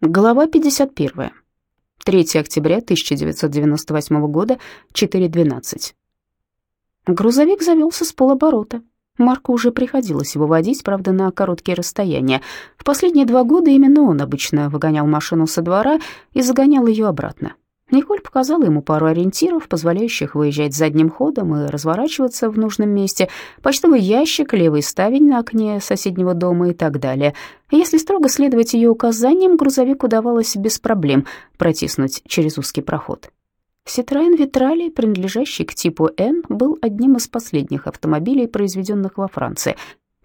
Глава 51. 3 октября 1998 года, 4.12. Грузовик завелся с полоборота. Марку уже приходилось его водить, правда, на короткие расстояния. В последние два года именно он обычно выгонял машину со двора и загонял ее обратно. Николь показала ему пару ориентиров, позволяющих выезжать задним ходом и разворачиваться в нужном месте, почтовый ящик, левый ставень на окне соседнего дома и так далее. Если строго следовать ее указаниям, грузовик удавалось без проблем протиснуть через узкий проход. Citroёn Витрали, принадлежащий к типу N, был одним из последних автомобилей, произведенных во Франции.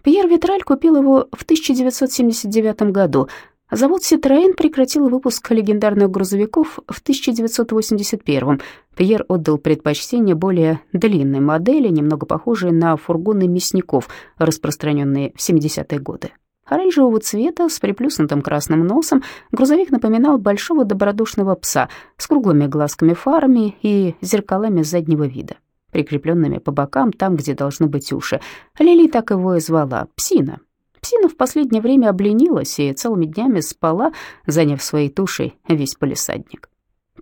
Пьер Витраль купил его в 1979 году – Завод «Ситроен» прекратил выпуск легендарных грузовиков в 1981-м. Пьер отдал предпочтение более длинной модели, немного похожей на фургоны мясников, распространенные в 70-е годы. Оранжевого цвета, с приплюснутым красным носом, грузовик напоминал большого добродушного пса с круглыми глазками-фарами и зеркалами заднего вида, прикрепленными по бокам там, где должны быть уши. Лили так его и звала — Псина, Псина в последнее время обленилась и целыми днями спала, заняв своей тушей весь полисадник.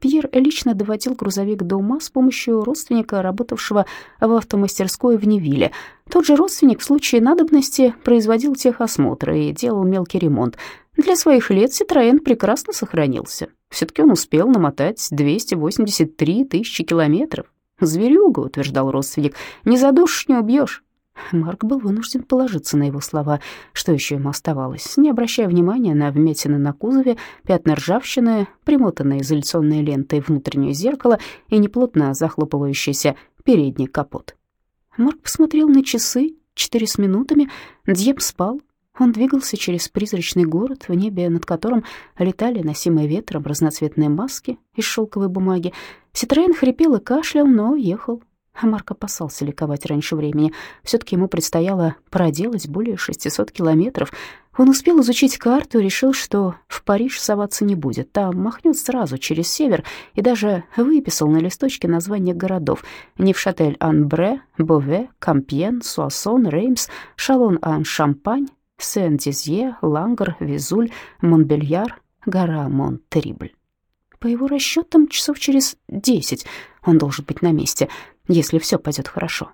Пьер лично доводил грузовик до ума с помощью родственника, работавшего в автомастерской в Невиле. Тот же родственник в случае надобности производил техосмотр и делал мелкий ремонт. Для своих лет Ситроен прекрасно сохранился. Все-таки он успел намотать 283 тысячи километров. «Зверюга», — утверждал родственник, — «не задушишь, не убьешь». Марк был вынужден положиться на его слова. Что еще ему оставалось? Не обращая внимания на вмятины на кузове, пятна ржавчины, примотанные изоляционной лентой внутреннее зеркало и неплотно захлопывающийся передний капот. Марк посмотрел на часы, четыре с минутами. Дьеп спал. Он двигался через призрачный город, в небе над которым летали носимые ветром разноцветные маски из шелковой бумаги. Ситроен хрипел и кашлял, но ехал а Марк опасался ликовать раньше времени. Все-таки ему предстояло проделать более 600 километров. Он успел изучить карту и решил, что в Париж соваться не будет. Там махнет сразу через север и даже выписал на листочке названия городов. Невшатель-Ан-Бре, Бове, Кампьен, Суассон, Реймс, Шалон-Ан-Шампань, Сен-Дизье, Лангр, Визуль, Монбельяр, гора Монтрибль. По его расчетам, часов через десять он должен быть на месте — если все пойдет хорошо.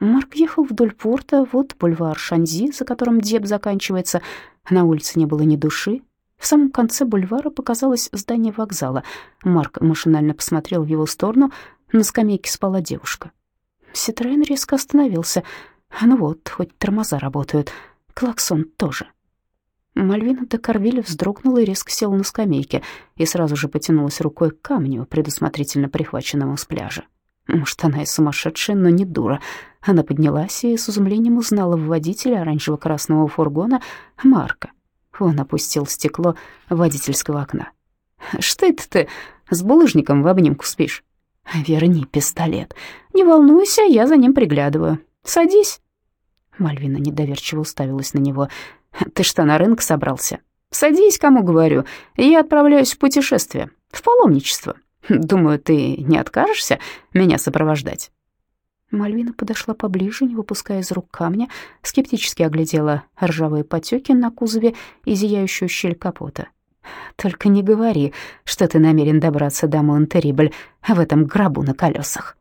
Марк ехал вдоль порта, вот бульвар Шанзи, за которым Деб заканчивается. На улице не было ни души. В самом конце бульвара показалось здание вокзала. Марк машинально посмотрел в его сторону. На скамейке спала девушка. Ситроен резко остановился. Ну вот, хоть тормоза работают. Клаксон тоже. Мальвина де Карвиль вздрогнула и резко села на скамейке и сразу же потянулась рукой к камню, предусмотрительно прихваченному с пляжа. Может, она и сумасшедшая, но не дура. Она поднялась и с изумлением узнала в водителе оранжево-красного фургона Марка. Он опустил стекло водительского окна. «Что это ты с булыжником в обнимку спишь?» «Верни пистолет. Не волнуйся, я за ним приглядываю. Садись». Мальвина недоверчиво уставилась на него. «Ты что, на рынок собрался?» «Садись, кому говорю. Я отправляюсь в путешествие, в паломничество. Думаю, ты не откажешься меня сопровождать?» Мальвина подошла поближе, не выпуская из рук камня, скептически оглядела ржавые потеки на кузове и зияющую щель капота. «Только не говори, что ты намерен добраться до Монтерибль в этом гробу на колесах».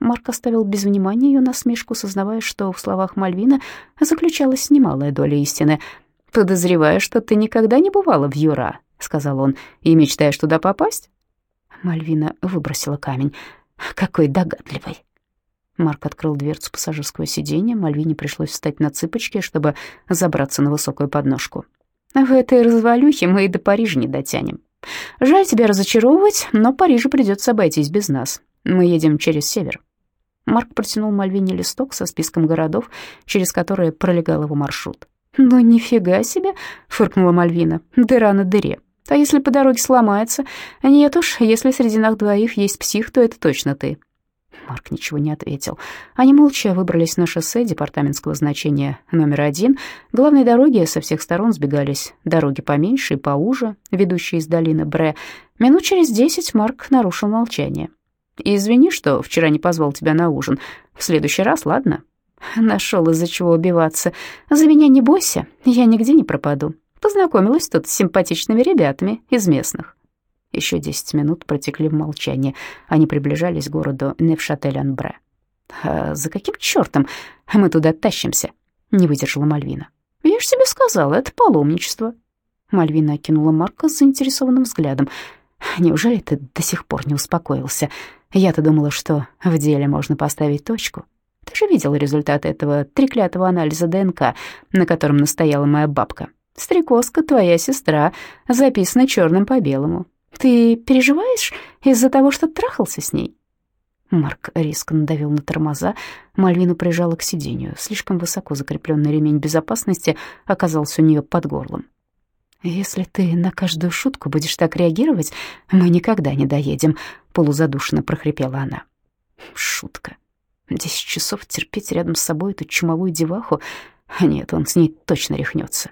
Марк оставил без внимания ее насмешку, сознавая, что в словах Мальвина заключалась немалая доля истины. «Подозреваю, что ты никогда не бывала в Юра», — сказал он, — «и мечтаешь туда попасть?» Мальвина выбросила камень. «Какой догадливый!» Марк открыл дверцу пассажирского сиденья. Мальвине пришлось встать на цыпочки, чтобы забраться на высокую подножку. «В этой развалюхе мы и до Парижа не дотянем. Жаль тебя разочаровывать, но Парижу придется обойтись без нас. Мы едем через север». Марк протянул Мальвине листок со списком городов, через которые пролегал его маршрут. «Ну, нифига себе!» — фыркнула Мальвина. «Дыра на дыре. А если по дороге сломается? Нет уж, если среди нас двоих есть псих, то это точно ты». Марк ничего не ответил. Они молча выбрались на шоссе департаментского значения номер один. Главные дороги со всех сторон сбегались. Дороги поменьше и поуже, ведущие из долины Бре. Минут через десять Марк нарушил молчание. «Извини, что вчера не позвал тебя на ужин. В следующий раз, ладно?» Нашел из-за чего убиваться. За меня не бойся, я нигде не пропаду. Познакомилась тут с симпатичными ребятами из местных. Еще десять минут протекли в молчании. Они приближались к городу Невшатель-Анбре. «А за каким чертом мы туда тащимся?» — не выдержала Мальвина. «Я ж тебе сказала, это паломничество». Мальвина окинула Марка с заинтересованным взглядом. «Неужели ты до сих пор не успокоился? Я-то думала, что в деле можно поставить точку. Ты же видел результаты этого треклятого анализа ДНК, на котором настояла моя бабка. Стрекозка, твоя сестра, записана черным по белому. Ты переживаешь из-за того, что трахался с ней?» Марк резко надавил на тормоза, Мальвину прижала к сиденью. Слишком высоко закрепленный ремень безопасности оказался у нее под горлом. «Если ты на каждую шутку будешь так реагировать, мы никогда не доедем», — полузадушенно прохрипела она. «Шутка. Десять часов терпеть рядом с собой эту чумовую деваху? Нет, он с ней точно рехнется.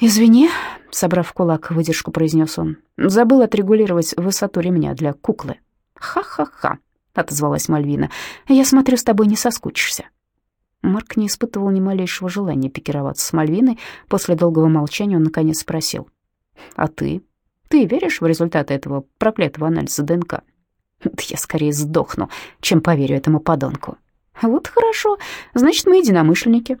«Извини», — собрав кулак, выдержку произнес он, «забыл отрегулировать высоту ремня для куклы». «Ха-ха-ха», — отозвалась Мальвина, «я смотрю, с тобой не соскучишься». Марк не испытывал ни малейшего желания пикироваться с Мальвиной. После долгого молчания он наконец спросил, «А ты? Ты веришь в результаты этого проклятого анализа ДНК?» «Я скорее сдохну, чем поверю этому подонку». «Вот хорошо, значит, мы единомышленники»,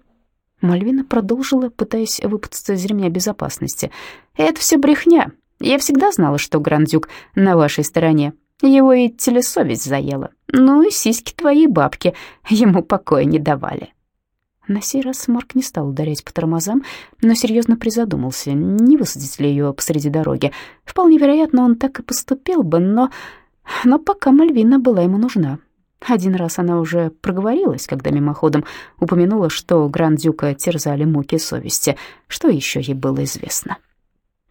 Мальвина продолжила, пытаясь выпутаться из ремня безопасности. «Это все брехня. Я всегда знала, что Грандюк на вашей стороне. Его и телесовесть заела. Ну и сиськи твоей бабки ему покоя не давали». На сей раз Марк не стал ударять по тормозам, но серьезно призадумался, не высадить ли ее посреди дороги. Вполне вероятно, он так и поступил бы, но... Но пока Мальвина была ему нужна. Один раз она уже проговорилась, когда мимоходом упомянула, что Гранд-Дюка терзали муки совести. Что еще ей было известно?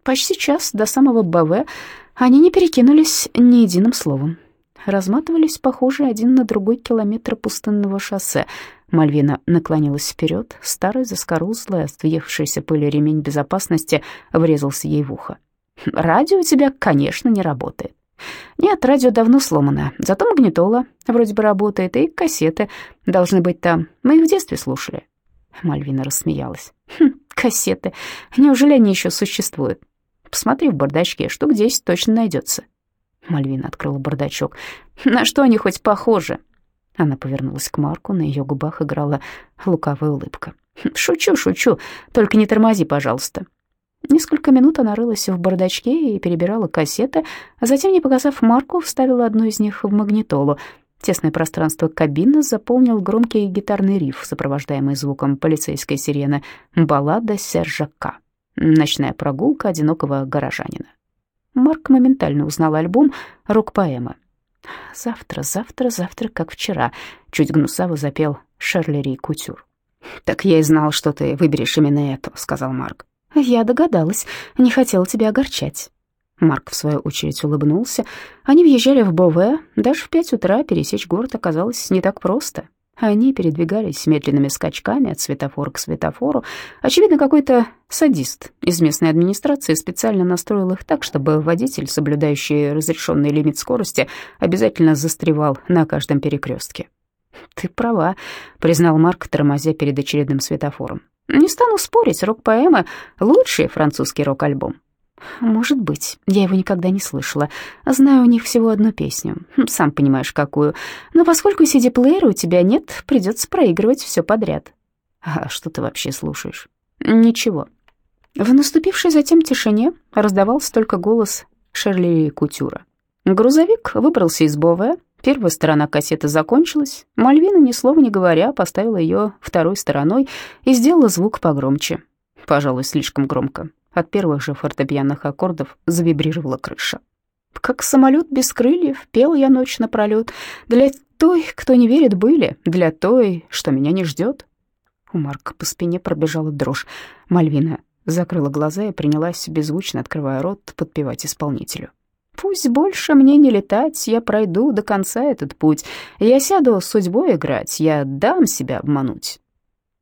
Почти час до самого БВ они не перекинулись ни единым словом. Разматывались, похоже, один на другой километр пустынного шоссе. Мальвина наклонилась вперед, старый заскорузлый, въевшийся пыли ремень безопасности врезался ей в ухо. «Радио у тебя, конечно, не работает. Нет, радио давно сломано, зато магнитола вроде бы работает, и кассеты должны быть там. Мы их в детстве слушали. Мальвина рассмеялась. Хм, кассеты. Неужели они еще существуют? Посмотри в бардачке, штук десять точно найдется. Мальвина открыла бардачок. На что они хоть похожи? Она повернулась к Марку, на ее губах играла лукавая улыбка. «Шучу, шучу, только не тормози, пожалуйста. Несколько минут она рылась в бардачке и перебирала кассеты, а затем, не показав Марку, вставила одну из них в магнитолу. Тесное пространство кабины заполнил громкий гитарный риф, сопровождаемый звуком полицейской сирены «Баллада Сержа К». Ночная прогулка одинокого горожанина. Марк моментально узнал альбом «Рок-поэма». «Завтра, завтра, завтра, как вчера», — чуть гнусаво запел Шарлери Кутюр. «Так я и знал, что ты выберешь именно это», — сказал Марк. «Я догадалась, не хотела тебя огорчать». Марк, в свою очередь, улыбнулся. Они въезжали в Бове. Даже в пять утра пересечь город оказалось не так просто. Они передвигались медленными скачками от светофора к светофору. Очевидно, какой-то садист из местной администрации специально настроил их так, чтобы водитель, соблюдающий разрешенный лимит скорости, обязательно застревал на каждом перекрестке. «Ты права», — признал Марк, тормозя перед очередным светофором. Не стану спорить, рок-поэма — лучший французский рок-альбом. Может быть, я его никогда не слышала. Знаю у них всего одну песню, хм, сам понимаешь, какую. Но поскольку CD-плеера у тебя нет, придется проигрывать все подряд. А что ты вообще слушаешь? Ничего. В наступившей затем тишине раздавался только голос Шерли Кутюра. Грузовик выбрался из Бове, Первая сторона кассеты закончилась. Мальвина, ни слова не говоря, поставила ее второй стороной и сделала звук погромче. Пожалуй, слишком громко. От первых же фортепианных аккордов завибрировала крыша. Как самолет без крыльев, пел я ночь напролет. Для той, кто не верит, были, для той, что меня не ждет. У Марка по спине пробежала дрожь. Мальвина закрыла глаза и принялась, беззвучно открывая рот, подпевать исполнителю. Пусть больше мне не летать, я пройду до конца этот путь. Я сяду с судьбой играть, я дам себя обмануть.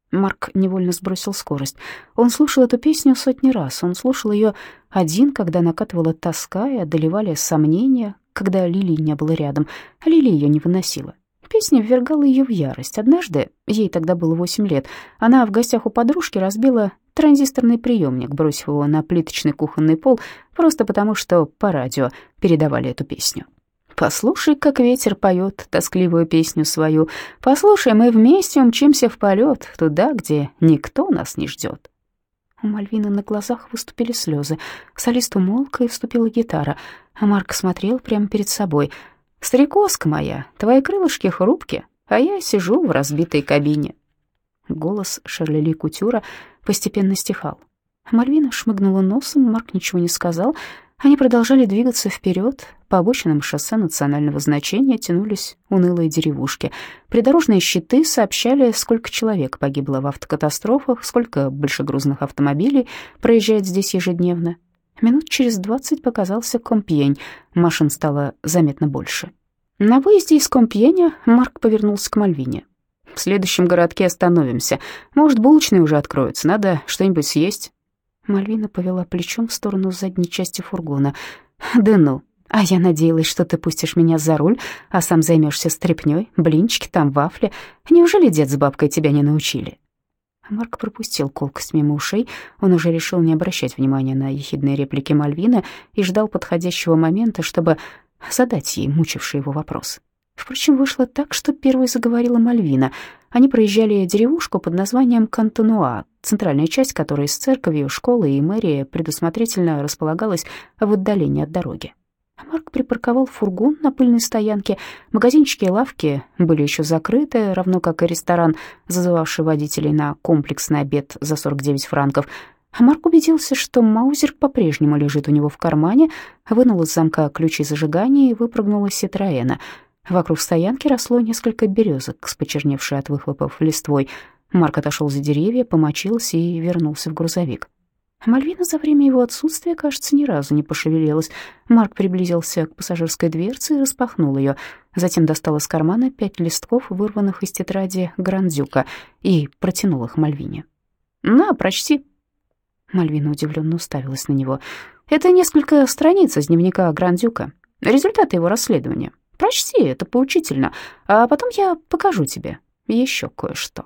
Марк невольно сбросил скорость. Он слушал эту песню сотни раз. Он слушал ее один, когда накатывала тоска и одолевали сомнения, когда Лили не было рядом. Лили ее не выносила. Песня ввергала ее в ярость. Однажды, ей тогда было восемь лет, она в гостях у подружки разбила транзисторный приемник, бросив его на плиточный кухонный пол, просто потому что по радио передавали эту песню. Послушай, как ветер поет тоскливую песню свою. Послушай, мы вместе умчимся в полет туда, где никто нас не ждет. У Мальвины на глазах выступили слезы. Солист умолк, и вступила гитара. Марк смотрел прямо перед собой. «Старикоска моя, твои крылышки хрупки, а я сижу в разбитой кабине». Голос Шарлели Кутюра постепенно стихал. Мальвина шмыгнула носом, Марк ничего не сказал. Они продолжали двигаться вперед. По обочинам шоссе национального значения тянулись унылые деревушки. Придорожные щиты сообщали, сколько человек погибло в автокатастрофах, сколько большегрузных автомобилей проезжает здесь ежедневно. Минут через двадцать показался Компьень. Машин стало заметно больше. На выезде из Компьеня Марк повернулся к Мальвине. «В следующем городке остановимся. Может, булочные уже откроются. Надо что-нибудь съесть». Мальвина повела плечом в сторону задней части фургона. «Да ну, а я надеялась, что ты пустишь меня за руль, а сам займешься стряпнёй, блинчики там, вафли. Неужели дед с бабкой тебя не научили?» Марк пропустил колкость мимо ушей. Он уже решил не обращать внимания на ехидные реплики Мальвины и ждал подходящего момента, чтобы задать ей мучивший его вопрос. Впрочем, вышло так, что первой заговорила Мальвина. Они проезжали деревушку под названием Кантонуа, центральная часть которой с церковью, школой и мэрией предусмотрительно располагалась в отдалении от дороги. Марк припарковал фургон на пыльной стоянке. Магазинчики и лавки были еще закрыты, равно как и ресторан, зазывавший водителей на комплексный обед за 49 франков. А Марк убедился, что Маузер по-прежнему лежит у него в кармане, вынул из замка ключи зажигания и выпрыгнул из Ситроэна. Вокруг стоянки росло несколько березок с почерневшей от выхлопов листвой. Марк отошел за деревья, помочился и вернулся в грузовик. Мальвина за время его отсутствия, кажется, ни разу не пошевелилась. Марк приблизился к пассажирской дверце и распахнул ее. Затем достал из кармана пять листков, вырванных из тетради Грандзюка, и протянул их Мальвине. «На, прочти». Мальвина удивленно уставилась на него. «Это несколько страниц из дневника Грандзюка. Результаты его расследования. Прочти, это поучительно. А потом я покажу тебе еще кое-что».